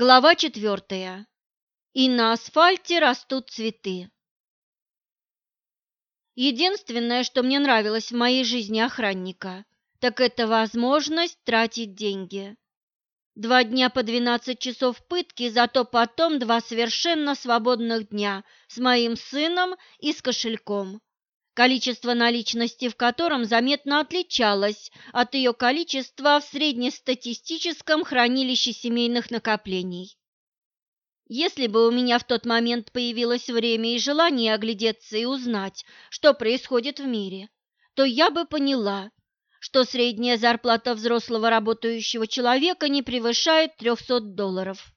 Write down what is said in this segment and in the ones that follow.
Глава четвертая. И на асфальте растут цветы. Единственное, что мне нравилось в моей жизни охранника, так это возможность тратить деньги. Два дня по 12 часов пытки, зато потом два совершенно свободных дня с моим сыном и с кошельком количество наличности в котором заметно отличалось от ее количества в среднестатистическом хранилище семейных накоплений. Если бы у меня в тот момент появилось время и желание оглядеться и узнать, что происходит в мире, то я бы поняла, что средняя зарплата взрослого работающего человека не превышает 300 долларов.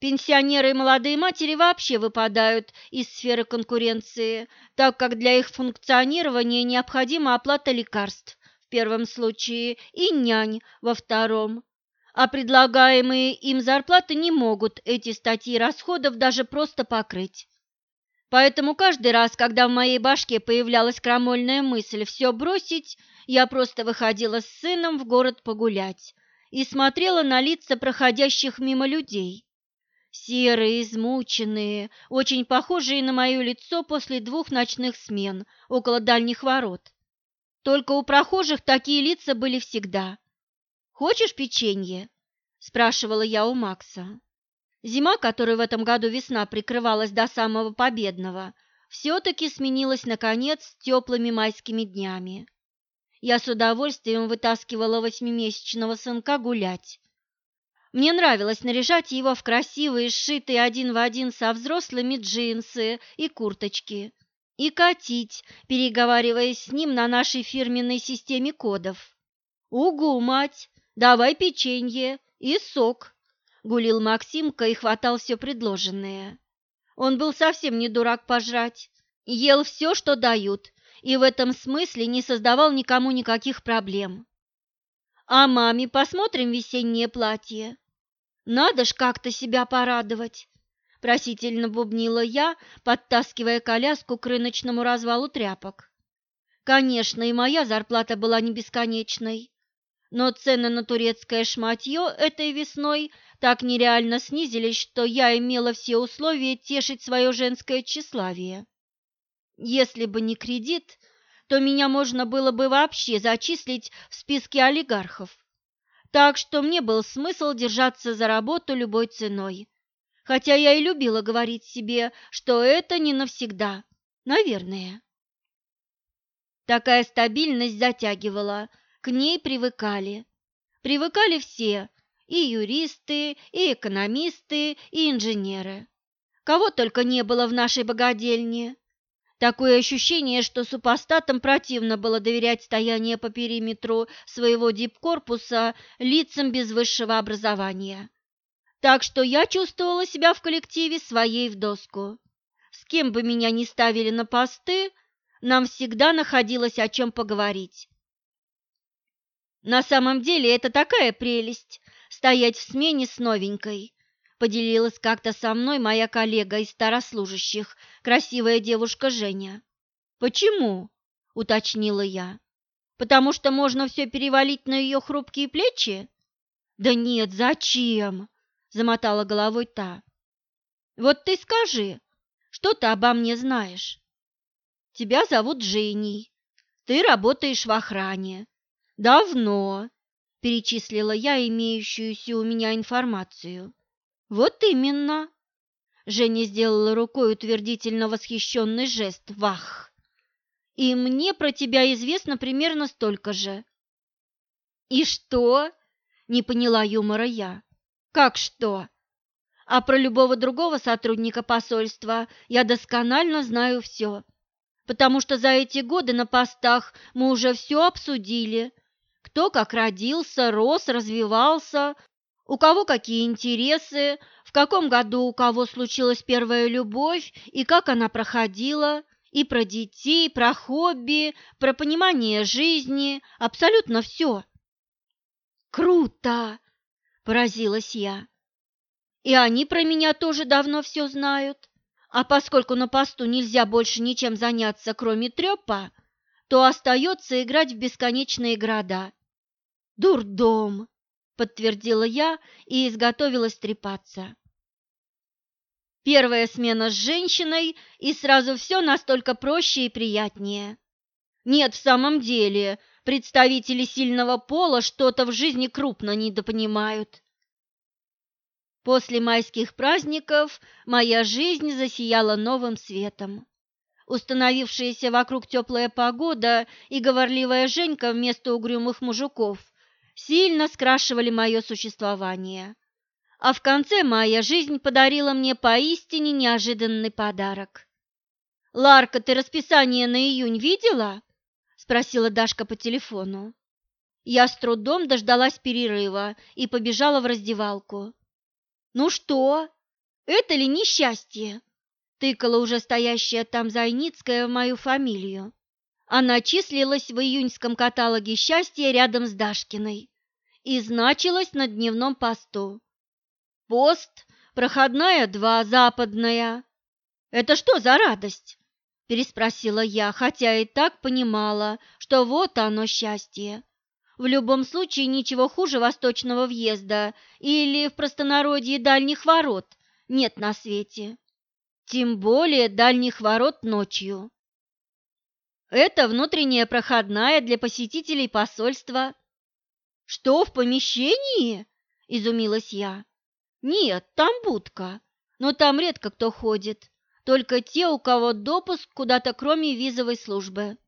Пенсионеры и молодые матери вообще выпадают из сферы конкуренции, так как для их функционирования необходима оплата лекарств в первом случае и нянь во втором. А предлагаемые им зарплаты не могут эти статьи расходов даже просто покрыть. Поэтому каждый раз, когда в моей башке появлялась крамольная мысль все бросить, я просто выходила с сыном в город погулять и смотрела на лица проходящих мимо людей серые, измученные, очень похожие на мое лицо после двух ночных смен около дальних ворот. Только у прохожих такие лица были всегда. «Хочешь печенье?» – спрашивала я у Макса. Зима, которой в этом году весна прикрывалась до самого победного, все-таки сменилась, наконец, теплыми майскими днями. Я с удовольствием вытаскивала восьмимесячного сынка гулять, мне нравилось наряжать его в красивые, сшитые один в один со взрослыми джинсы и курточки, и катить, переговариваясь с ним на нашей фирменной системе кодов. «Угу, мать, давай печенье и сок», — гулил Максимка и хватал все предложенное. Он был совсем не дурак пожрать, ел все, что дают, и в этом смысле не создавал никому никаких проблем. А маме посмотрим весеннее платье. Надо ж как-то себя порадовать, просительно бубнила я, подтаскивая коляску к рыночному развалу тряпок. Конечно, и моя зарплата была не бесконечной, но цены на турецкое шматье этой весной так нереально снизились, что я имела все условия тешить свое женское тщеславие. Если бы не кредит, то меня можно было бы вообще зачислить в списке олигархов. Так что мне был смысл держаться за работу любой ценой. Хотя я и любила говорить себе, что это не навсегда. Наверное. Такая стабильность затягивала, к ней привыкали. Привыкали все, и юристы, и экономисты, и инженеры. Кого только не было в нашей богадельне. Такое ощущение, что супостатам противно было доверять стояние по периметру своего дипкорпуса лицам без высшего образования. Так что я чувствовала себя в коллективе своей в доску. С кем бы меня ни ставили на посты, нам всегда находилось о чем поговорить. На самом деле это такая прелесть – стоять в смене с новенькой, поделилась как-то со мной моя коллега из старослужащих, красивая девушка Женя. «Почему?» – уточнила я. «Потому что можно все перевалить на ее хрупкие плечи?» «Да нет, зачем?» – замотала головой та. «Вот ты скажи, что ты обо мне знаешь?» «Тебя зовут Женей, ты работаешь в охране». «Давно», – перечислила я имеющуюся у меня информацию. «Вот именно!» Женя сделала рукой утвердительно восхищенный жест. «Вах! И мне про тебя известно примерно столько же». «И что?» – не поняла юмора я. «Как что?» «А про любого другого сотрудника посольства я досконально знаю все, потому что за эти годы на постах мы уже все обсудили. Кто как родился, рос, развивался, у кого какие интересы, в каком году у кого случилась первая любовь и как она проходила, и про детей, про хобби, про понимание жизни, абсолютно все. «Круто!» – поразилась я. «И они про меня тоже давно все знают. А поскольку на посту нельзя больше ничем заняться, кроме трепа, то остается играть в бесконечные города. Дурдом!» Подтвердила я и изготовилась трепаться. Первая смена с женщиной, и сразу все настолько проще и приятнее. Нет, в самом деле, представители сильного пола что-то в жизни крупно недопонимают. После майских праздников моя жизнь засияла новым светом. Установившаяся вокруг теплая погода и говорливая Женька вместо угрюмых мужиков сильно скрашивали мое существование. А в конце мая жизнь подарила мне поистине неожиданный подарок. «Ларка, ты расписание на июнь видела?» – спросила Дашка по телефону. Я с трудом дождалась перерыва и побежала в раздевалку. «Ну что? Это ли несчастье?» – тыкала уже стоящая там Зайницкая в мою фамилию. Она числилась в июньском каталоге счастья рядом с Дашкиной и значилась на дневном посту. Пост, проходная два, западная. Это что за радость? Переспросила я, хотя и так понимала, что вот оно счастье. В любом случае ничего хуже восточного въезда или в простонародье дальних ворот нет на свете. Тем более дальних ворот ночью. Это внутренняя проходная для посетителей посольства. Что, в помещении? Изумилась я. Нет, там будка, но там редко кто ходит, только те, у кого допуск куда-то кроме визовой службы.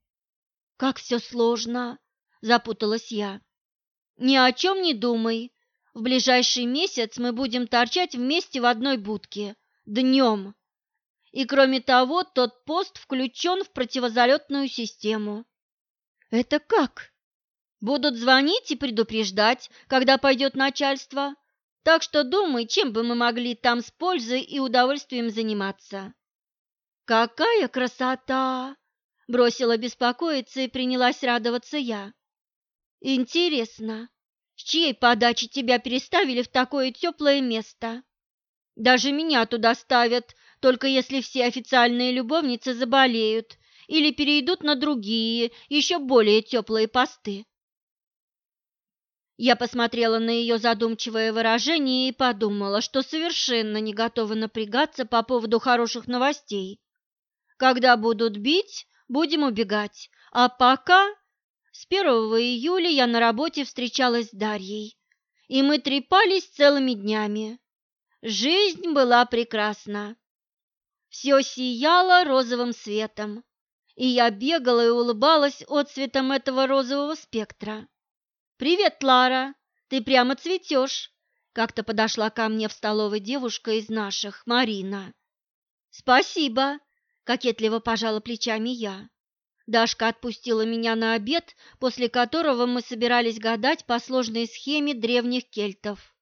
Как все сложно, запуталась я. Ни о чем не думай. В ближайший месяц мы будем торчать вместе в одной будке. Днем. И кроме того, тот пост включен в противозалетную систему. Это как? Будут звонить и предупреждать, когда пойдет начальство. Так что думай, чем бы мы могли там с пользой и удовольствием заниматься. Какая красота! Бросила беспокоиться и принялась радоваться я. Интересно, с чьей подачи тебя переставили в такое теплое место? Даже меня туда ставят, только если все официальные любовницы заболеют или перейдут на другие, еще более теплые посты. Я посмотрела на ее задумчивое выражение и подумала, что совершенно не готова напрягаться по поводу хороших новостей. Когда будут бить, будем убегать, а пока... С 1 июля я на работе встречалась с Дарьей, и мы трепались целыми днями. Жизнь была прекрасна. Все сияло розовым светом, и я бегала и улыбалась отцветом этого розового спектра. «Привет, Лара! Ты прямо цветешь!» Как-то подошла ко мне в столовой девушка из наших, Марина. «Спасибо!» – кокетливо пожала плечами я. Дашка отпустила меня на обед, после которого мы собирались гадать по сложной схеме древних кельтов.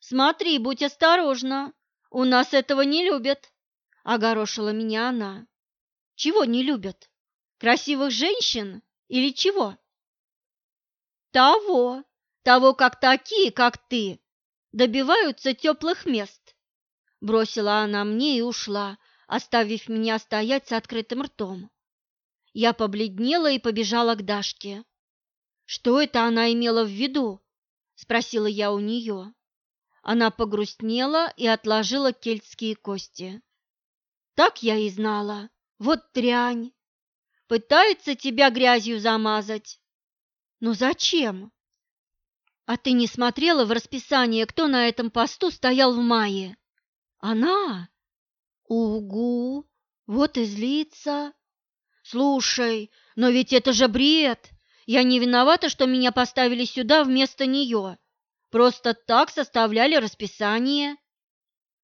«Смотри, будь осторожна, у нас этого не любят!» – огорошила меня она. «Чего не любят? Красивых женщин или чего?» Того, того, как такие, как ты, добиваются теплых мест. Бросила она мне и ушла, оставив меня стоять с открытым ртом. Я побледнела и побежала к Дашке. «Что это она имела в виду?» – спросила я у нее. Она погрустнела и отложила кельтские кости. «Так я и знала. Вот дрянь. Пытается тебя грязью замазать. Но зачем? А ты не смотрела в расписание, кто на этом посту стоял в мае? Она? Угу, вот и злится. Слушай, но ведь это же бред. Я не виновата, что меня поставили сюда вместо нее. Просто так составляли расписание.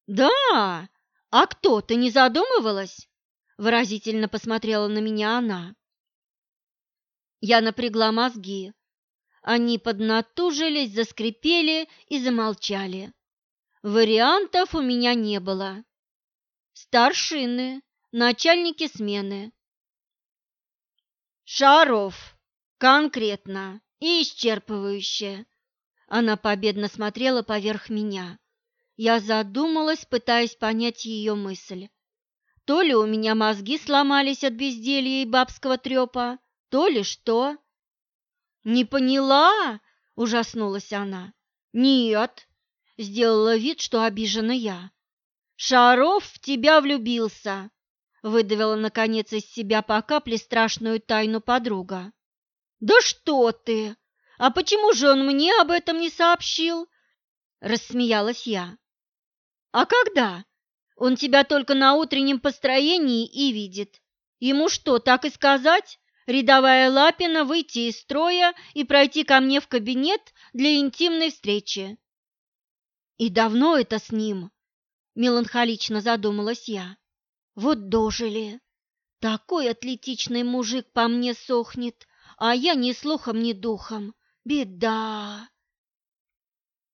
Да, а кто, ты не задумывалась? Выразительно посмотрела на меня она. Я напрягла мозги. Они поднатужились, заскрипели и замолчали. Вариантов у меня не было. Старшины, начальники смены. Шаров, конкретно и исчерпывающе. Она победно смотрела поверх меня. Я задумалась, пытаясь понять ее мысль. То ли у меня мозги сломались от безделья и бабского трепа, то ли что? Не поняла, ужаснулась она. Нет, сделала вид, что обижена я. Шаров в тебя влюбился, выдавила наконец из себя по капле страшную тайну подруга. Да что ты? А почему же он мне об этом не сообщил? рассмеялась я. А когда? Он тебя только на утреннем построении и видит. Ему что, так и сказать? Рядовая Лапина выйти из строя и пройти ко мне в кабинет для интимной встречи. И давно это с ним? Меланхолично задумалась я. Вот дожили. Такой атлетичный мужик по мне сохнет, а я ни слухом, ни духом. Беда.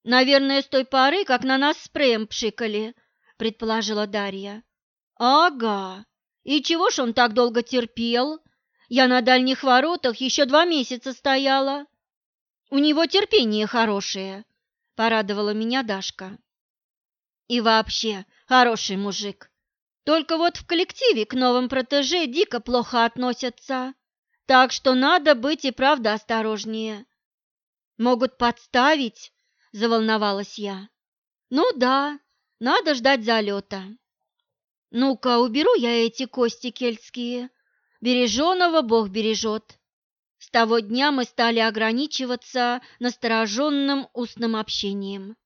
Наверное, с той поры, как на нас спреем пшикали, предположила Дарья. Ага. И чего ж он так долго терпел? Я на дальних воротах еще два месяца стояла. У него терпение хорошее, порадовала меня Дашка. И вообще, хороший мужик. Только вот в коллективе к новым протеже дико плохо относятся. Так что надо быть и правда осторожнее. Могут подставить, заволновалась я. Ну да, надо ждать залета. Ну-ка, уберу я эти кости кельтские. Береженого Бог бережет. С того дня мы стали ограничиваться настороженным устным общением.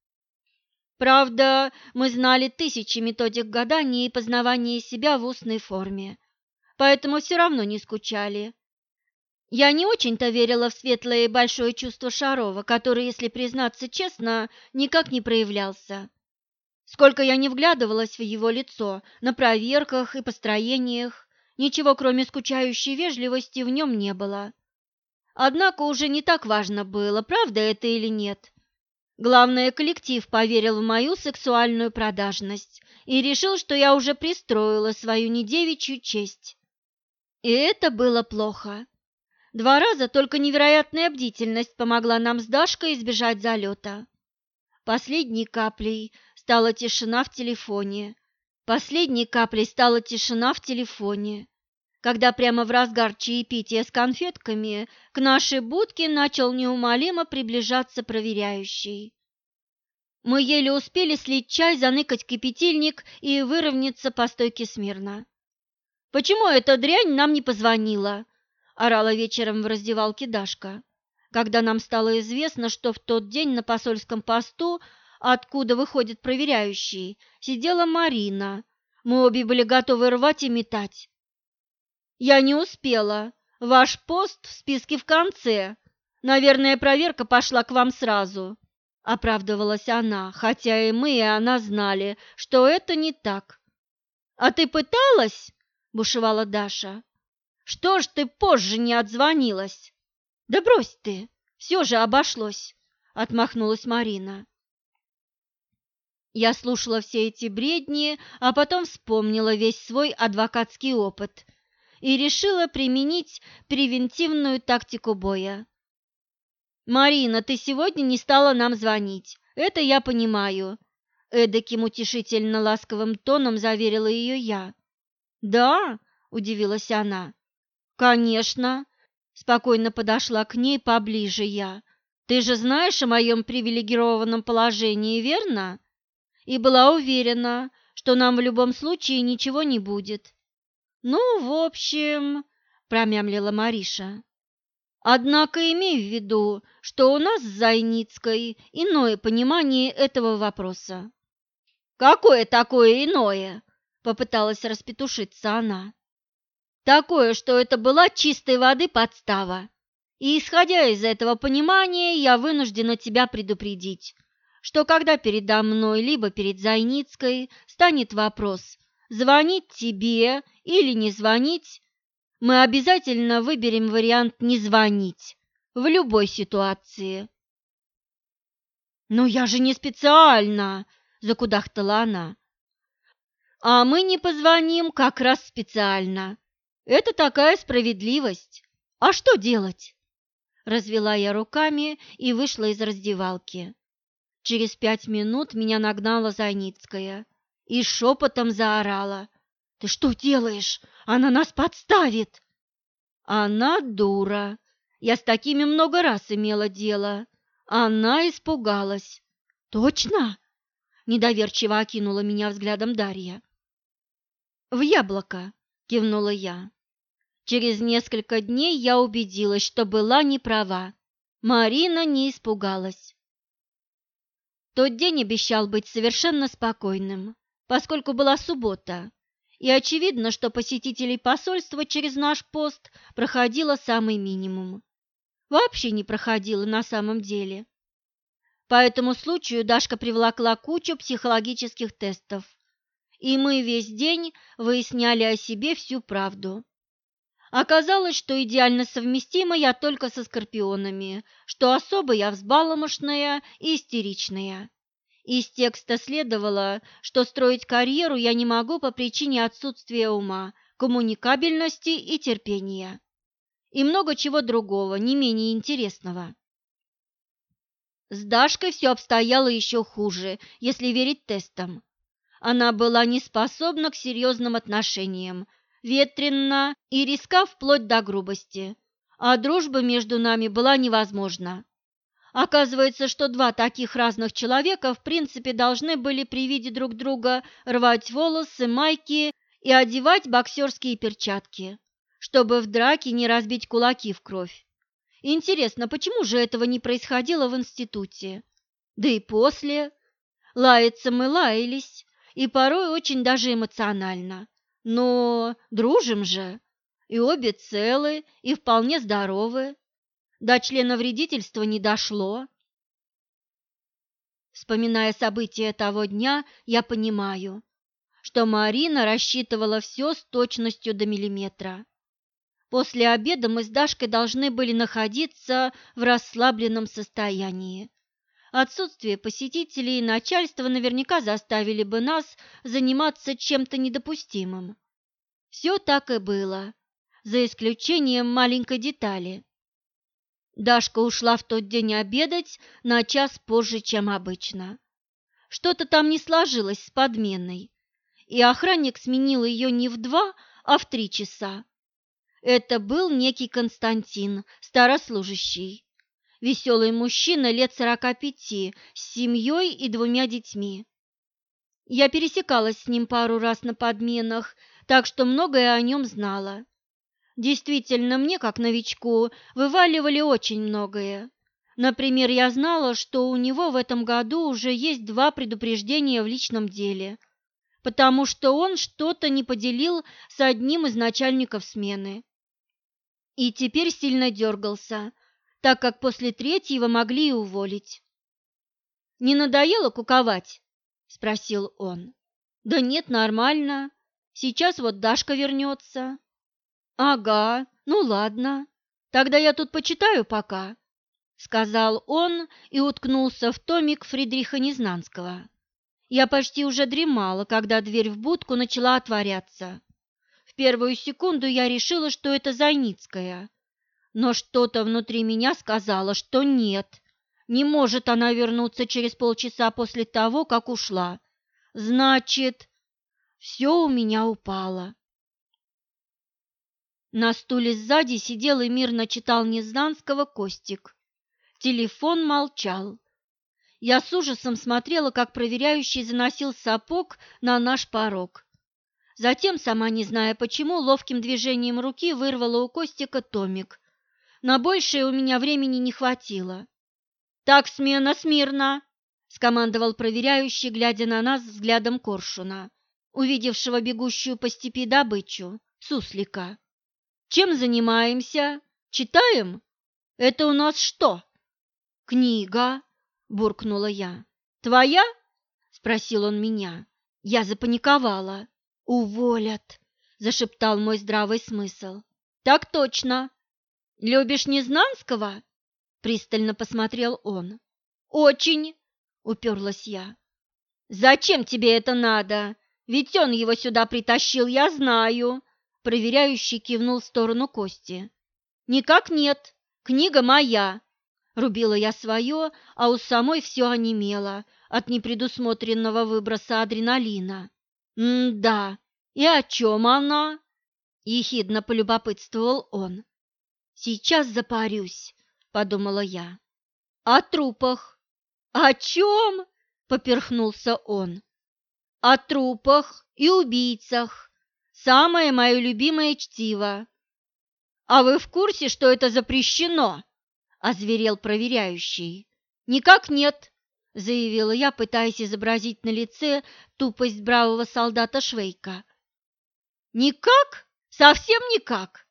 Правда, мы знали тысячи методик гадания и познавания себя в устной форме, поэтому все равно не скучали. Я не очень-то верила в светлое и большое чувство Шарова, который, если признаться честно, никак не проявлялся. Сколько я не вглядывалась в его лицо, на проверках и построениях, ничего кроме скучающей вежливости в нем не было. Однако уже не так важно было, правда это или нет. Главное, коллектив поверил в мою сексуальную продажность и решил, что я уже пристроила свою недевичью честь. И это было плохо. Два раза только невероятная бдительность помогла нам с Дашкой избежать залета. Последней каплей стала тишина в телефоне. Последней каплей стала тишина в телефоне, когда прямо в разгар чаепития с конфетками к нашей будке начал неумолимо приближаться проверяющий. Мы еле успели слить чай, заныкать кипятильник и выровняться по стойке смирно. «Почему эта дрянь нам не позвонила?» – орала вечером в раздевалке Дашка, когда нам стало известно, что в тот день на посольском посту, откуда выходит проверяющий, сидела Марина. Мы обе были готовы рвать и метать. «Я не успела. Ваш пост в списке в конце. Наверное, проверка пошла к вам сразу», – оправдывалась она, хотя и мы, и она знали, что это не так. «А ты пыталась?» – бушевала Даша. Что ж ты позже не отзвонилась? Да брось ты, все же обошлось, отмахнулась Марина. Я слушала все эти бредни, а потом вспомнила весь свой адвокатский опыт и решила применить превентивную тактику боя. «Марина, ты сегодня не стала нам звонить, это я понимаю», — эдаким утешительно ласковым тоном заверила ее я. «Да?» — удивилась она. «Конечно!» – спокойно подошла к ней поближе я. «Ты же знаешь о моем привилегированном положении, верно?» И была уверена, что нам в любом случае ничего не будет. «Ну, в общем...» – промямлила Мариша. «Однако имей в виду, что у нас с Зайницкой иное понимание этого вопроса». «Какое такое иное?» – попыталась распетушиться она. Такое, что это была чистой воды подстава. И исходя из этого понимания, я вынуждена тебя предупредить, что когда передо мной либо перед Зайницкой станет вопрос, звонить тебе или не звонить, мы обязательно выберем вариант «не звонить» в любой ситуации. «Но я же не специально!» – закудахтала она. «А мы не позвоним как раз специально. Это такая справедливость. А что делать? Развела я руками и вышла из раздевалки. Через пять минут меня нагнала Зайницкая и шепотом заорала. «Ты что делаешь? Она нас подставит!» «Она дура. Я с такими много раз имела дело. Она испугалась. «Точно?» – недоверчиво окинула меня взглядом Дарья. «В яблоко», – кивнула я. Через несколько дней я убедилась, что была не права. Марина не испугалась. Тот день обещал быть совершенно спокойным, поскольку была суббота, и очевидно, что посетителей посольства через наш пост проходило самый минимум. Вообще не проходило на самом деле. По этому случаю Дашка привлекла кучу психологических тестов, и мы весь день выясняли о себе всю правду. Оказалось, что идеально совместима я только со скорпионами, что особо я взбаломошная и истеричная. Из текста следовало, что строить карьеру я не могу по причине отсутствия ума, коммуникабельности и терпения. И много чего другого, не менее интересного. С Дашкой все обстояло еще хуже, если верить тестам. Она была не способна к серьезным отношениям, ветрена и риска вплоть до грубости, а дружба между нами была невозможна. Оказывается, что два таких разных человека в принципе должны были при виде друг друга рвать волосы, майки и одевать боксерские перчатки, чтобы в драке не разбить кулаки в кровь. Интересно, почему же этого не происходило в институте? Да и после. Лаяться мы лаялись, и порой очень даже эмоционально. Но дружим же, и обе целы, и вполне здоровы. До члена вредительства не дошло. Вспоминая события того дня, я понимаю, что Марина рассчитывала все с точностью до миллиметра. После обеда мы с Дашкой должны были находиться в расслабленном состоянии. Отсутствие посетителей и начальства наверняка заставили бы нас заниматься чем-то недопустимым. Все так и было, за исключением маленькой детали. Дашка ушла в тот день обедать на час позже, чем обычно. Что-то там не сложилось с подменой, и охранник сменил ее не в два, а в три часа. Это был некий Константин, старослужащий. Веселый мужчина лет сорока пяти, с семьей и двумя детьми. Я пересекалась с ним пару раз на подменах, так что многое о нем знала. Действительно, мне, как новичку, вываливали очень многое. Например, я знала, что у него в этом году уже есть два предупреждения в личном деле, потому что он что-то не поделил с одним из начальников смены и теперь сильно дергался, так как после третьего могли и уволить. «Не надоело куковать?» – спросил он. «Да нет, нормально. Сейчас вот Дашка вернется». «Ага, ну ладно. Тогда я тут почитаю пока», – сказал он и уткнулся в томик Фридриха Незнанского. Я почти уже дремала, когда дверь в будку начала отворяться. В первую секунду я решила, что это Зайницкая, но что-то внутри меня сказало, что нет, не может она вернуться через полчаса после того, как ушла. Значит, все у меня упало. На стуле сзади сидел и мирно читал Незнанского Костик. Телефон молчал. Я с ужасом смотрела, как проверяющий заносил сапог на наш порог. Затем, сама не зная почему, ловким движением руки вырвала у Костика томик. На большее у меня времени не хватило. «Так, смена, смирно!» – скомандовал проверяющий, глядя на нас взглядом коршуна, увидевшего бегущую по степи добычу, суслика. «Чем занимаемся? Читаем? Это у нас что?» «Книга», – буркнула я. «Твоя?» – спросил он меня. Я запаниковала. «Уволят!» – зашептал мой здравый смысл. «Так точно! Любишь Незнанского?» – пристально посмотрел он. «Очень!» – уперлась я. «Зачем тебе это надо? Ведь он его сюда притащил, я знаю!» Проверяющий кивнул в сторону Кости. «Никак нет, книга моя!» Рубила я свое, а у самой все онемело от непредусмотренного выброса адреналина. «М-да, и о чем она?» – ехидно полюбопытствовал он. «Сейчас запарюсь», – подумала я. О трупах. О чем? Поперхнулся он. О трупах и убийцах. Самое мое любимое чтиво. А вы в курсе, что это запрещено? Озверел проверяющий. Никак нет, заявила я, пытаясь изобразить на лице тупость бравого солдата Швейка. Никак? Совсем никак.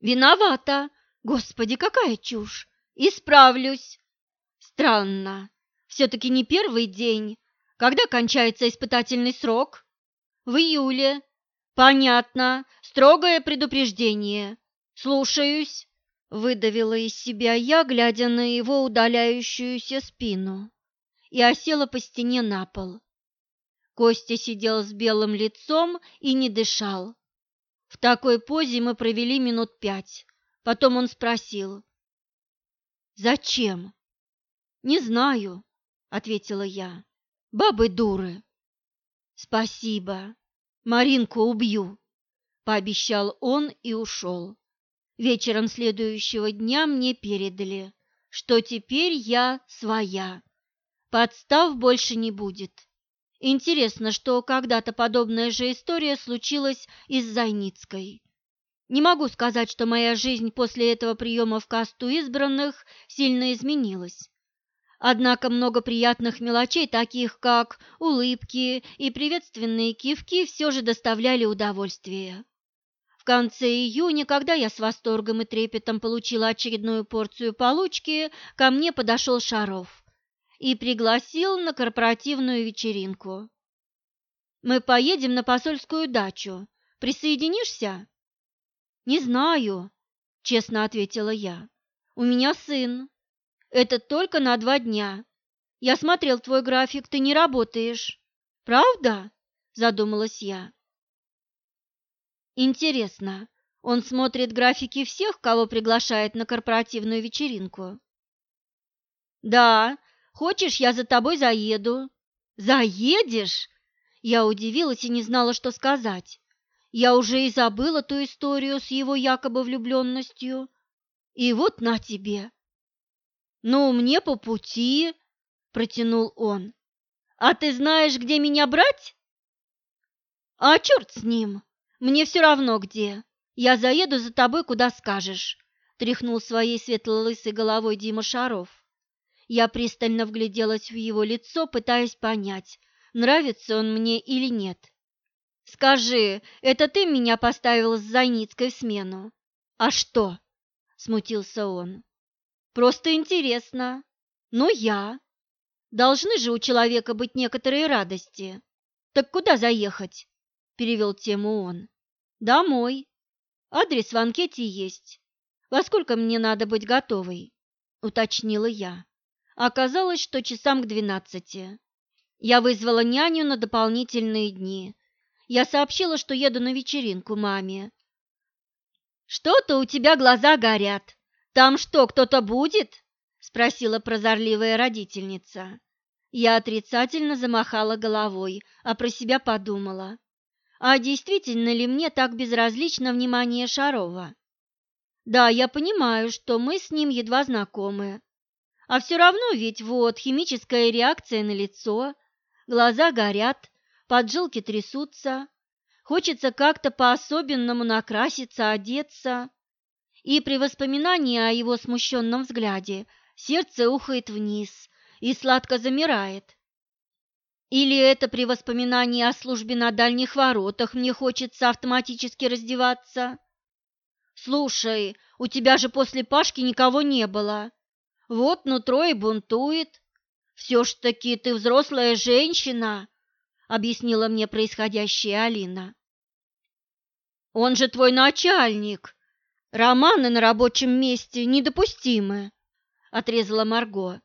Виновата. Господи, какая чушь. Исправлюсь. Странно. Все-таки не первый день. Когда кончается испытательный срок? В июле. Понятно. Строгое предупреждение. Слушаюсь. Выдавила из себя я, глядя на его удаляющуюся спину, и осела по стене на пол. Костя сидел с белым лицом и не дышал. В такой позе мы провели минут пять. Потом он спросил. «Зачем?» «Не знаю», — ответила я. «Бабы дуры». «Спасибо. Маринку убью», — пообещал он и ушел. Вечером следующего дня мне передали, что теперь я своя. Подстав больше не будет. Интересно, что когда-то подобная же история случилась и с Зайницкой. Не могу сказать, что моя жизнь после этого приема в касту избранных сильно изменилась. Однако много приятных мелочей, таких как улыбки и приветственные кивки, все же доставляли удовольствие. В конце июня, когда я с восторгом и трепетом получила очередную порцию получки, ко мне подошел Шаров и пригласил на корпоративную вечеринку. Мы поедем на посольскую дачу. Присоединишься? Не знаю, честно ответила я. У меня сын. Это только на два дня. Я смотрел твой график, ты не работаешь. Правда? Задумалась я. Интересно, он смотрит графики всех, кого приглашает на корпоративную вечеринку? Да, Хочешь, я за тобой заеду?» «Заедешь?» Я удивилась и не знала, что сказать. Я уже и забыла ту историю с его якобы влюбленностью. И вот на тебе. «Ну, мне по пути», — протянул он. «А ты знаешь, где меня брать?» «А черт с ним! Мне все равно где. Я заеду за тобой, куда скажешь», — тряхнул своей светло-лысой головой Дима Шаров. Я пристально вгляделась в его лицо, пытаясь понять, нравится он мне или нет. «Скажи, это ты меня поставил с Зайницкой в смену?» «А что?» – смутился он. «Просто интересно. Ну, я. Должны же у человека быть некоторые радости. Так куда заехать?» – перевел тему он. «Домой. Адрес в анкете есть. Во сколько мне надо быть готовой?» – уточнила я. Оказалось, что часам к двенадцати. Я вызвала няню на дополнительные дни. Я сообщила, что еду на вечеринку маме. «Что-то у тебя глаза горят. Там что, кто-то будет?» – спросила прозорливая родительница. Я отрицательно замахала головой, а про себя подумала. А действительно ли мне так безразлично внимание Шарова? Да, я понимаю, что мы с ним едва знакомы, а все равно ведь вот химическая реакция на лицо, глаза горят, поджилки трясутся, хочется как-то по-особенному накраситься, одеться. И при воспоминании о его смущенном взгляде сердце ухает вниз и сладко замирает. Или это при воспоминании о службе на дальних воротах мне хочется автоматически раздеваться? Слушай, у тебя же после Пашки никого не было. Вот нутро и бунтует. Все ж таки ты взрослая женщина, объяснила мне происходящее Алина. Он же твой начальник. Романы на рабочем месте недопустимы, отрезала Марго.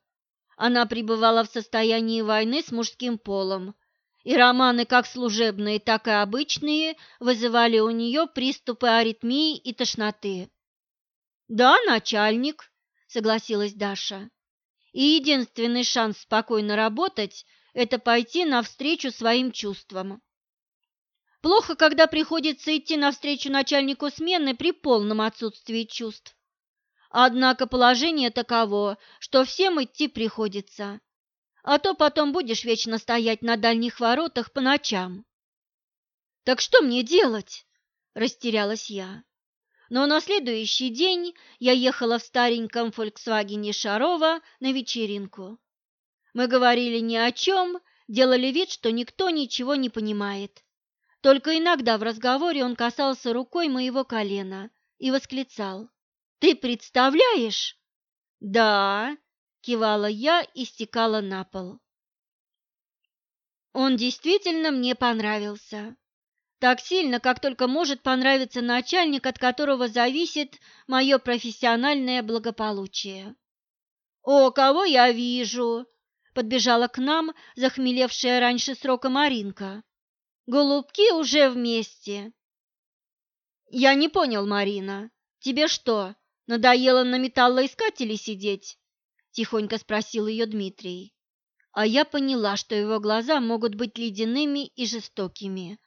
Она пребывала в состоянии войны с мужским полом, и романы, как служебные, так и обычные, вызывали у нее приступы аритмии и тошноты. «Да, начальник», согласилась Даша. И единственный шанс спокойно работать – это пойти навстречу своим чувствам. Плохо, когда приходится идти навстречу начальнику смены при полном отсутствии чувств. Однако положение таково, что всем идти приходится. А то потом будешь вечно стоять на дальних воротах по ночам. Так что мне делать? Растерялась я. Но на следующий день я ехала в стареньком «Фольксвагене» Шарова на вечеринку. Мы говорили ни о чем, делали вид, что никто ничего не понимает. Только иногда в разговоре он касался рукой моего колена и восклицал. «Ты представляешь?» «Да», — кивала я и стекала на пол. Он действительно мне понравился. Так сильно, как только может понравиться начальник, от которого зависит мое профессиональное благополучие. «О, кого я вижу!» — подбежала к нам захмелевшая раньше срока Маринка. Голубки уже вместе. Я не понял, Марина. Тебе что, надоело на металлоискателе сидеть? Тихонько спросил ее Дмитрий. А я поняла, что его глаза могут быть ледяными и жестокими,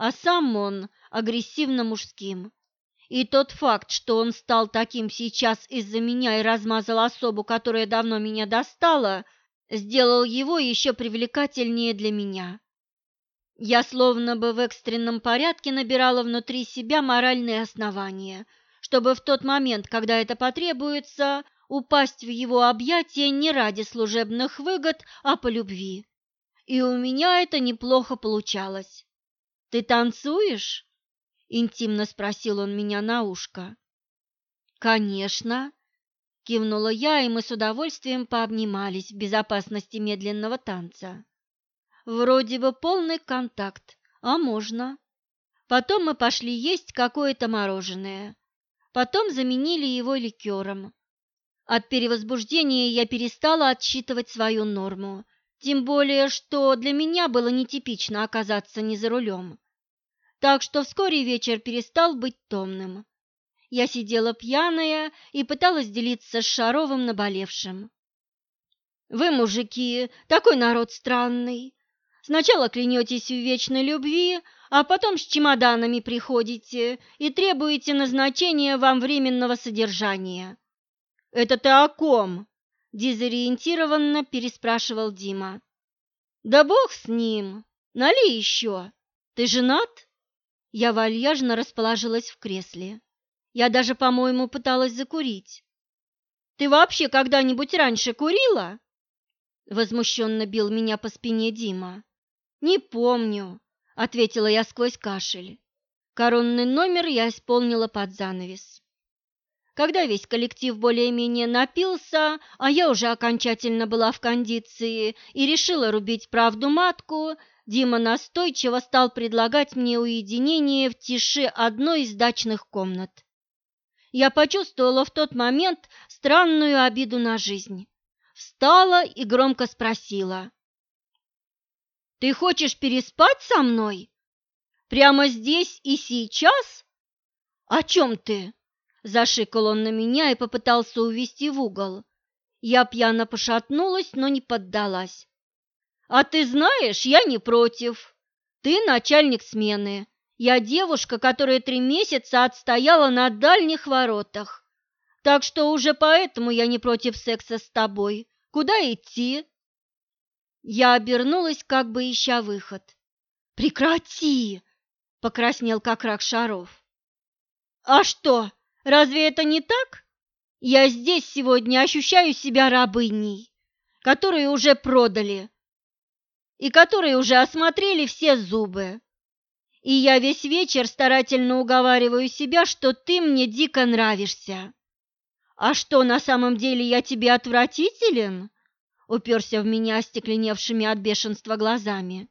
а сам он агрессивно-мужским. И тот факт, что он стал таким сейчас из-за меня и размазал особу, которая давно меня достала, сделал его еще привлекательнее для меня. Я словно бы в экстренном порядке набирала внутри себя моральные основания, чтобы в тот момент, когда это потребуется, упасть в его объятия не ради служебных выгод, а по любви. И у меня это неплохо получалось. «Ты танцуешь?» – интимно спросил он меня на ушко. «Конечно», – кивнула я, и мы с удовольствием пообнимались в безопасности медленного танца. Вроде бы полный контакт, а можно. Потом мы пошли есть какое-то мороженое. Потом заменили его ликером. От перевозбуждения я перестала отсчитывать свою норму, тем более, что для меня было нетипично оказаться не за рулем. Так что вскоре вечер перестал быть томным. Я сидела пьяная и пыталась делиться с Шаровым наболевшим. «Вы, мужики, такой народ странный!» Сначала клянетесь в вечной любви, а потом с чемоданами приходите и требуете назначения вам временного содержания. Это ты о ком? Дезориентированно переспрашивал Дима. Да бог с ним. Нали еще. Ты женат? Я вальяжно расположилась в кресле. Я даже, по-моему, пыталась закурить. Ты вообще когда-нибудь раньше курила? Возмущенно бил меня по спине Дима. «Не помню», — ответила я сквозь кашель. Коронный номер я исполнила под занавес. Когда весь коллектив более-менее напился, а я уже окончательно была в кондиции и решила рубить правду матку, Дима настойчиво стал предлагать мне уединение в тиши одной из дачных комнат. Я почувствовала в тот момент странную обиду на жизнь. Встала и громко спросила. Ты хочешь переспать со мной? Прямо здесь и сейчас? О чем ты? Зашикал он на меня и попытался увести в угол. Я пьяно пошатнулась, но не поддалась. А ты знаешь, я не против. Ты начальник смены. Я девушка, которая три месяца отстояла на дальних воротах. Так что уже поэтому я не против секса с тобой. Куда идти? Я обернулась, как бы ища выход. «Прекрати!» — покраснел как рак Шаров. «А что, разве это не так? Я здесь сегодня ощущаю себя рабыней, которые уже продали и которые уже осмотрели все зубы. И я весь вечер старательно уговариваю себя, что ты мне дико нравишься. А что, на самом деле я тебе отвратителен?» уперся в меня остекленевшими от бешенства глазами.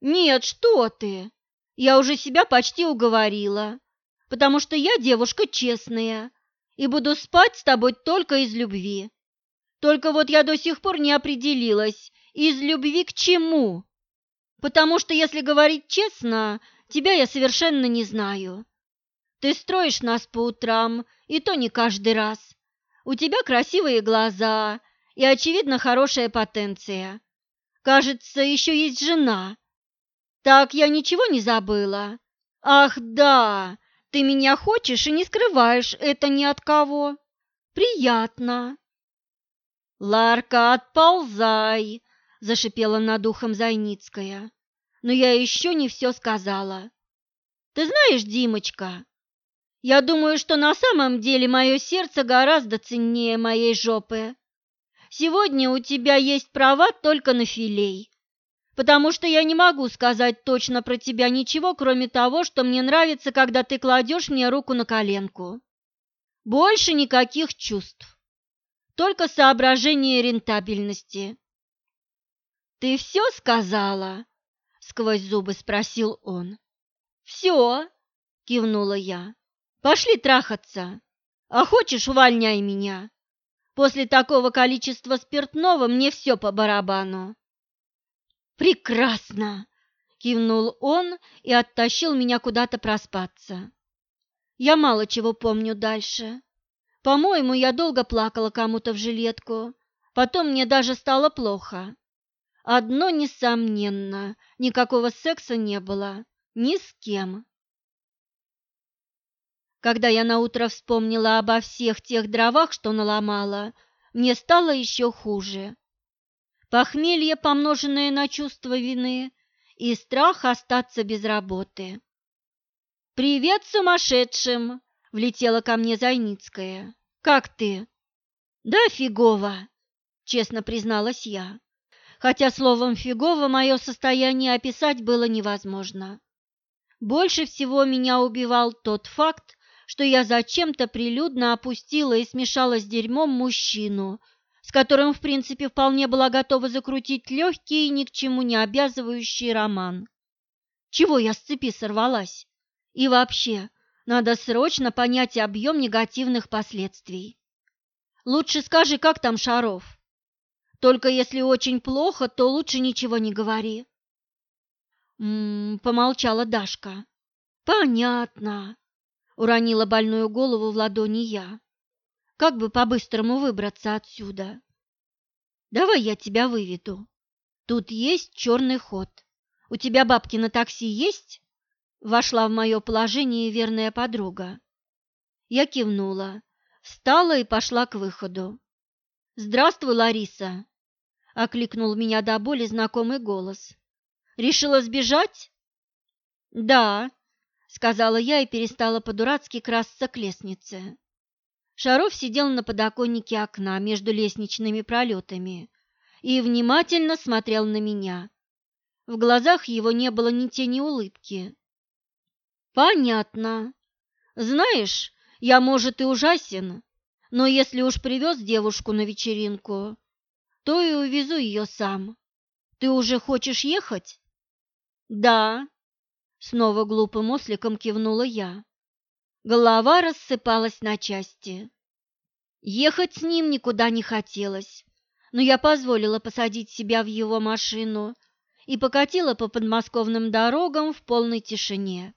«Нет, что ты! Я уже себя почти уговорила, потому что я девушка честная и буду спать с тобой только из любви. Только вот я до сих пор не определилась, из любви к чему, потому что, если говорить честно, тебя я совершенно не знаю. Ты строишь нас по утрам, и то не каждый раз. У тебя красивые глаза, и, очевидно, хорошая потенция. Кажется, еще есть жена. Так, я ничего не забыла? Ах, да, ты меня хочешь и не скрываешь это ни от кого. Приятно. Ларка, отползай, зашипела над ухом Зайницкая. Но я еще не все сказала. Ты знаешь, Димочка, я думаю, что на самом деле мое сердце гораздо ценнее моей жопы. Сегодня у тебя есть права только на филей, потому что я не могу сказать точно про тебя ничего, кроме того, что мне нравится, когда ты кладешь мне руку на коленку. Больше никаких чувств, только соображение рентабельности. «Ты все сказала?» — сквозь зубы спросил он. «Все», — кивнула я. «Пошли трахаться. А хочешь, увольняй меня. После такого количества спиртного мне все по барабану». «Прекрасно!» — кивнул он и оттащил меня куда-то проспаться. Я мало чего помню дальше. По-моему, я долго плакала кому-то в жилетку. Потом мне даже стало плохо. Одно несомненно, никакого секса не было. Ни с кем. Когда я наутро вспомнила обо всех тех дровах, что наломала, мне стало еще хуже. Похмелье, помноженное на чувство вины, и страх остаться без работы. «Привет сумасшедшим!» — влетела ко мне Зайницкая. «Как ты?» «Да фигово!» — честно призналась я хотя словом «фигово» мое состояние описать было невозможно. Больше всего меня убивал тот факт, что я зачем-то прилюдно опустила и смешала с дерьмом мужчину, с которым, в принципе, вполне была готова закрутить легкий и ни к чему не обязывающий роман. Чего я с цепи сорвалась? И вообще, надо срочно понять объем негативных последствий. Лучше скажи, как там Шаров? Только если очень плохо, то лучше ничего не говори. М-м, помолчала Дашка. Понятно. Уронила больную голову в ладони я. Как бы по-быстрому выбраться отсюда? Давай я тебя выведу. Тут есть черный ход. У тебя бабки на такси есть? Вошла в мое положение верная подруга. Я кивнула, встала и пошла к выходу. «Здравствуй, Лариса!» — окликнул меня до боли знакомый голос. «Решила сбежать?» «Да», — сказала я и перестала по-дурацки красться к лестнице. Шаров сидел на подоконнике окна между лестничными пролетами и внимательно смотрел на меня. В глазах его не было ни тени улыбки. «Понятно. Знаешь, я, может, и ужасен, но если уж привез девушку на вечеринку, то и увезу ее сам. Ты уже хочешь ехать? Да, снова глупым осликом кивнула я. Голова рассыпалась на части. Ехать с ним никуда не хотелось, но я позволила посадить себя в его машину и покатила по подмосковным дорогам в полной тишине.